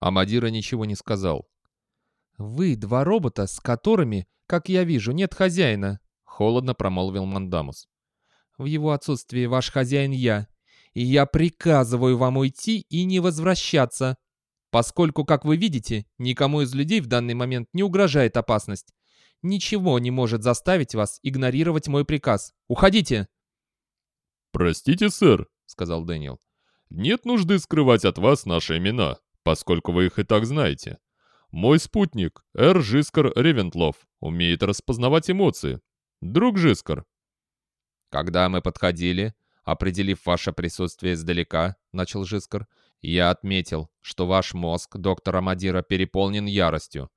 Амадира ничего не сказал. «Вы два робота, с которыми, как я вижу, нет хозяина», — холодно промолвил Мандамус. «В его отсутствии ваш хозяин я, и я приказываю вам уйти и не возвращаться, поскольку, как вы видите, никому из людей в данный момент не угрожает опасность. Ничего не может заставить вас игнорировать мой приказ. Уходите!» «Простите, сэр», — сказал Дэниел. «Нет нужды скрывать от вас наши имена, поскольку вы их и так знаете. Мой спутник, Эр Жискар Ревентлов, умеет распознавать эмоции. Друг Жискар». «Когда мы подходили, определив ваше присутствие издалека», — начал Жискар, «я отметил, что ваш мозг, доктор Амадира, переполнен яростью,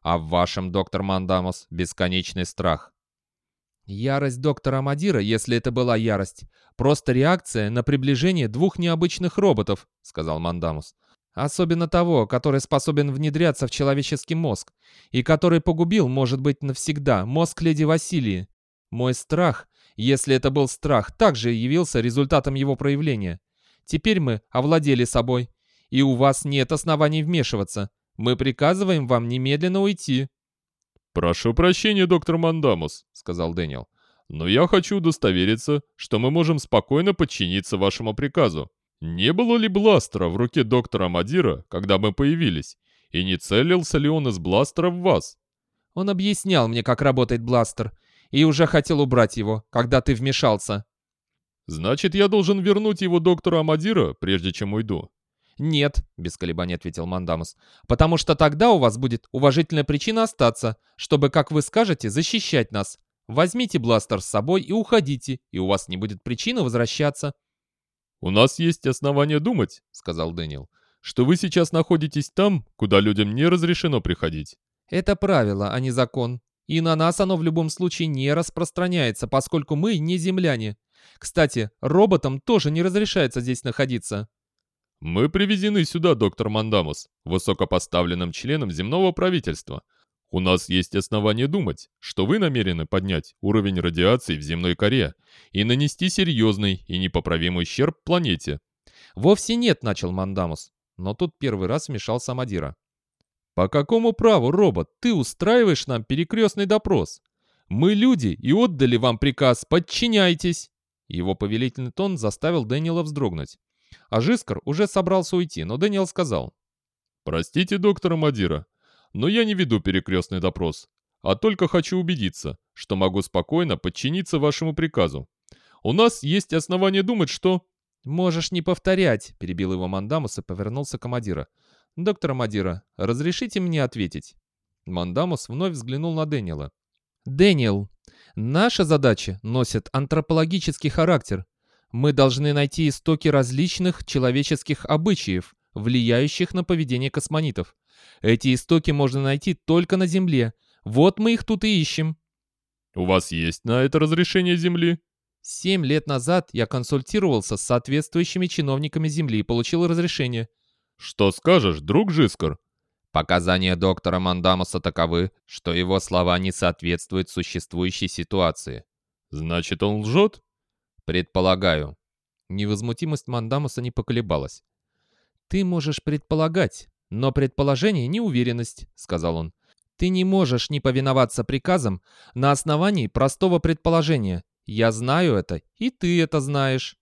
а в вашем, доктор Мандамус, бесконечный страх. Ярость доктора Амадира, если это была ярость, просто реакция на приближение двух необычных роботов, сказал Мандамус. Особенно того, который способен внедряться в человеческий мозг, и который погубил, может быть, навсегда, мозг леди Василии. Мой страх, если это был страх, также явился результатом его проявления. Теперь мы овладели собой, и у вас нет оснований вмешиваться. Мы приказываем вам немедленно уйти». «Прошу прощения, доктор Мандамус», — сказал Дэниел. «Но я хочу удостовериться, что мы можем спокойно подчиниться вашему приказу. Не было ли бластера в руке доктора Мадира, когда мы появились? И не целился ли он из бластера в вас?» «Он объяснял мне, как работает бластер, и уже хотел убрать его, когда ты вмешался». «Значит, я должен вернуть его доктору Амадира, прежде чем уйду?» «Нет», — без колебаний ответил Мандамус, «потому что тогда у вас будет уважительная причина остаться, чтобы, как вы скажете, защищать нас. Возьмите бластер с собой и уходите, и у вас не будет причины возвращаться». «У нас есть основания думать», — сказал Дэниел, «что вы сейчас находитесь там, куда людям не разрешено приходить». «Это правило, а не закон. И на нас оно в любом случае не распространяется, поскольку мы не земляне. Кстати, роботам тоже не разрешается здесь находиться». «Мы привезены сюда, доктор Мандамус, высокопоставленным членом земного правительства. У нас есть основания думать, что вы намерены поднять уровень радиации в земной коре и нанести серьезный и непоправимый ущерб планете». «Вовсе нет», — начал Мандамус, но тут первый раз вмешался Мадира. «По какому праву, робот, ты устраиваешь нам перекрестный допрос? Мы люди и отдали вам приказ, подчиняйтесь!» Его повелительный тон заставил Дэниела вздрогнуть. А Жискар уже собрался уйти, но Дэниел сказал. «Простите, доктора Мадира, но я не веду перекрестный допрос, а только хочу убедиться, что могу спокойно подчиниться вашему приказу. У нас есть основания думать, что...» «Можешь не повторять», — перебил его Мандамус и повернулся к Мадира. «Доктор Мадира, разрешите мне ответить?» Мандамус вновь взглянул на Дэниела. «Дэниел, наша задача носит антропологический характер. Мы должны найти истоки различных человеческих обычаев, влияющих на поведение космонитов. Эти истоки можно найти только на Земле. Вот мы их тут и ищем. У вас есть на это разрешение Земли? Семь лет назад я консультировался с соответствующими чиновниками Земли и получил разрешение. Что скажешь, друг Жискар? Показания доктора Мандамуса таковы, что его слова не соответствуют существующей ситуации. Значит, он лжет? «Предполагаю». Невозмутимость Мандамуса не поколебалась. «Ты можешь предполагать, но предположение — неуверенность», — сказал он. «Ты не можешь не повиноваться приказам на основании простого предположения. Я знаю это, и ты это знаешь».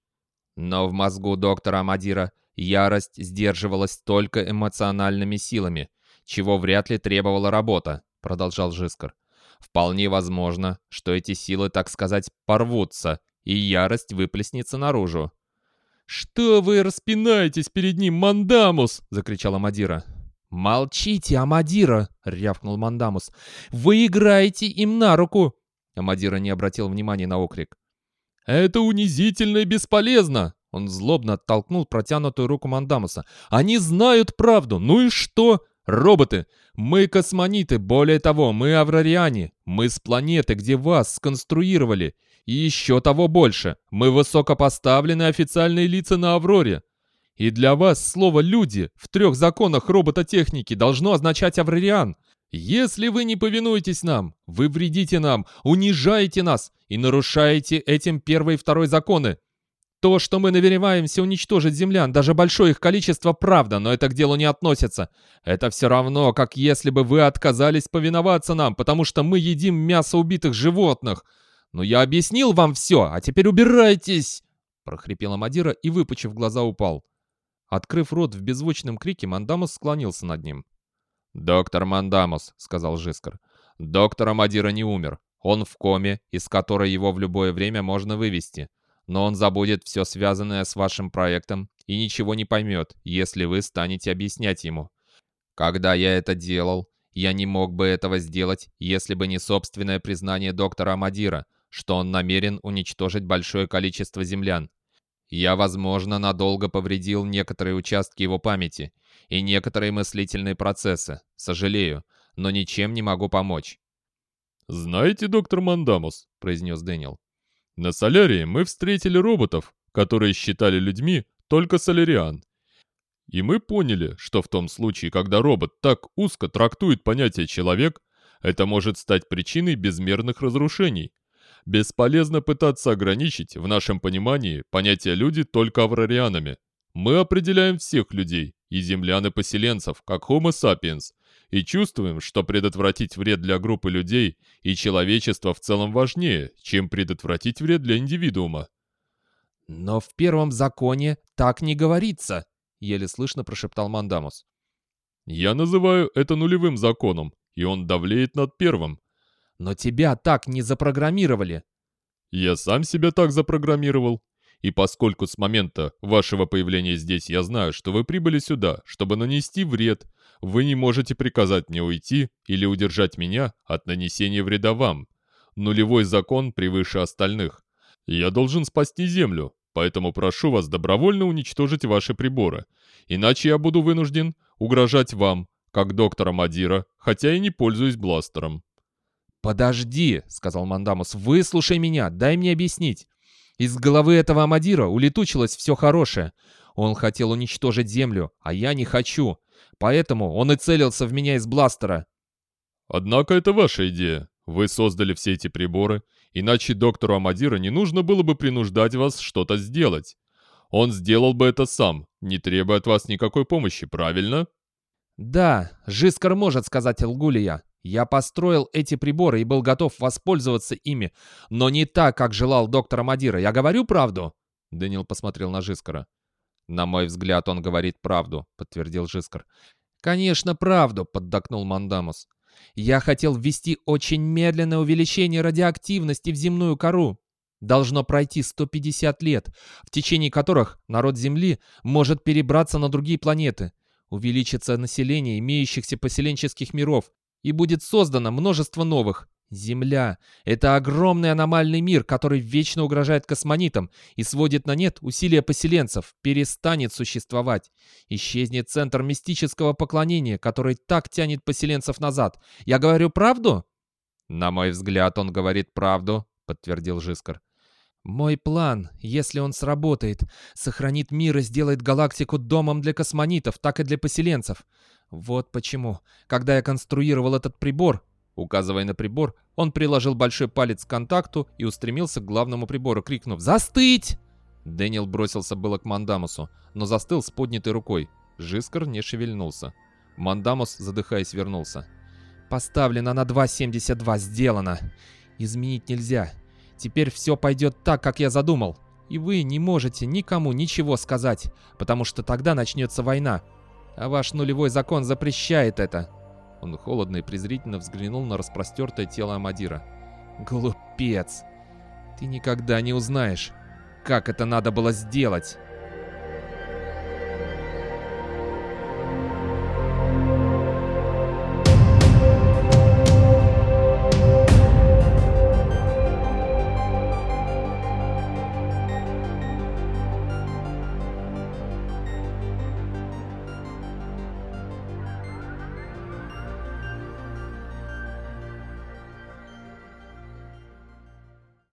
Но в мозгу доктора Амадира ярость сдерживалась только эмоциональными силами, чего вряд ли требовала работа, продолжал Жискар. Вполне возможно, что эти силы, так сказать, порвутся, и ярость выплеснется наружу. «Что вы распинаетесь перед ним, Мандамус?» — закричала Мадира. «Молчите, Амадира!» — рявкнул Мандамус. «Вы играете им на руку!» Амадира не обратил внимания на окрик. «Это унизительно и бесполезно!» Он злобно оттолкнул протянутую руку Мандамуса. «Они знают правду! Ну и что? Роботы! Мы космониты, более того, мы аврариане! Мы с планеты, где вас сконструировали! И еще того больше, мы высокопоставленные официальные лица на Авроре. И для вас слово «люди» в трех законах робототехники должно означать аврариан. Если вы не повинуетесь нам, вы вредите нам, унижаете нас и нарушаете этим первый и второй законы. То, что мы намереваемся уничтожить землян, даже большое их количество, правда, но это к делу не относится. Это все равно, как если бы вы отказались повиноваться нам, потому что мы едим мясо убитых животных. Но я объяснил вам все, а теперь убирайтесь!» прохрипела Мадира и, выпучив глаза, упал. Открыв рот в беззвучном крике, Мандамус склонился над ним. «Доктор Мандамус», — сказал Жискар, — «доктор Мадира не умер. Он в коме, из которой его в любое время можно вывести но он забудет все связанное с вашим проектом и ничего не поймет, если вы станете объяснять ему. Когда я это делал, я не мог бы этого сделать, если бы не собственное признание доктора Амадира, что он намерен уничтожить большое количество землян. Я, возможно, надолго повредил некоторые участки его памяти и некоторые мыслительные процессы. Сожалею, но ничем не могу помочь. «Знаете, доктор Мандамус», — произнес Дэниел, на Солярии мы встретили роботов, которые считали людьми только соляриан. И мы поняли, что в том случае, когда робот так узко трактует понятие «человек», это может стать причиной безмерных разрушений. Бесполезно пытаться ограничить, в нашем понимании, понятие «люди» только аврарианами. Мы определяем всех людей, и землян и поселенцев, как Homo sapiens, и чувствуем, что предотвратить вред для группы людей и человечества в целом важнее, чем предотвратить вред для индивидуума. «Но в первом законе так не говорится», — еле слышно прошептал Мандамус. «Я называю это нулевым законом, и он давлеет над первым». «Но тебя так не запрограммировали». «Я сам себя так запрограммировал. И поскольку с момента вашего появления здесь я знаю, что вы прибыли сюда, чтобы нанести вред, вы не можете приказать мне уйти или удержать меня от нанесения вреда вам. Нулевой закон превыше остальных. Я должен спасти Землю, поэтому прошу вас добровольно уничтожить ваши приборы. Иначе я буду вынужден угрожать вам, как доктора Мадира, хотя и не пользуюсь бластером». «Подожди», — сказал Мандамус, — «выслушай меня, дай мне объяснить. Из головы этого Амадира улетучилось все хорошее. Он хотел уничтожить Землю, а я не хочу. Поэтому он и целился в меня из бластера. Однако это ваша идея. Вы создали все эти приборы, иначе доктору Амадира не нужно было бы принуждать вас что-то сделать. Он сделал бы это сам, не требуя от вас никакой помощи, правильно? Да, Жискар может сказать Элгулия. Я построил эти приборы и был готов воспользоваться ими, но не так, как желал доктор Мадира. Я говорю правду?» Дэниел посмотрел на Жискара. «На мой взгляд, он говорит правду», — подтвердил Жискар. «Конечно, правду», — поддакнул Мандамус. «Я хотел ввести очень медленное увеличение радиоактивности в земную кору. Должно пройти 150 лет, в течение которых народ Земли может перебраться на другие планеты, увеличится население имеющихся поселенческих миров, и будет создано множество новых. Земля — это огромный аномальный мир, который вечно угрожает космонитам и сводит на нет усилия поселенцев, перестанет существовать. Исчезнет центр мистического поклонения, который так тянет поселенцев назад. Я говорю правду? На мой взгляд, он говорит правду, подтвердил Жискар. Мой план, если он сработает, сохранит мир и сделает галактику домом для космонитов, так и для поселенцев. Вот почему, когда я конструировал этот прибор, указывая на прибор, он приложил большой палец к контакту и устремился к главному прибору, крикнув «Застыть!». Дэниел бросился было к Мандамусу, но застыл с поднятой рукой. Жискар не шевельнулся. Мандамус, задыхаясь, вернулся. «Поставлено на 2.72, сделано. Изменить нельзя. Теперь все пойдет так, как я задумал. И вы не можете никому ничего сказать, потому что тогда начнется война. А ваш нулевой закон запрещает это. Он холодно и презрительно взглянул на распростертое тело Амадира. Глупец! Ты никогда не узнаешь, как это надо было сделать.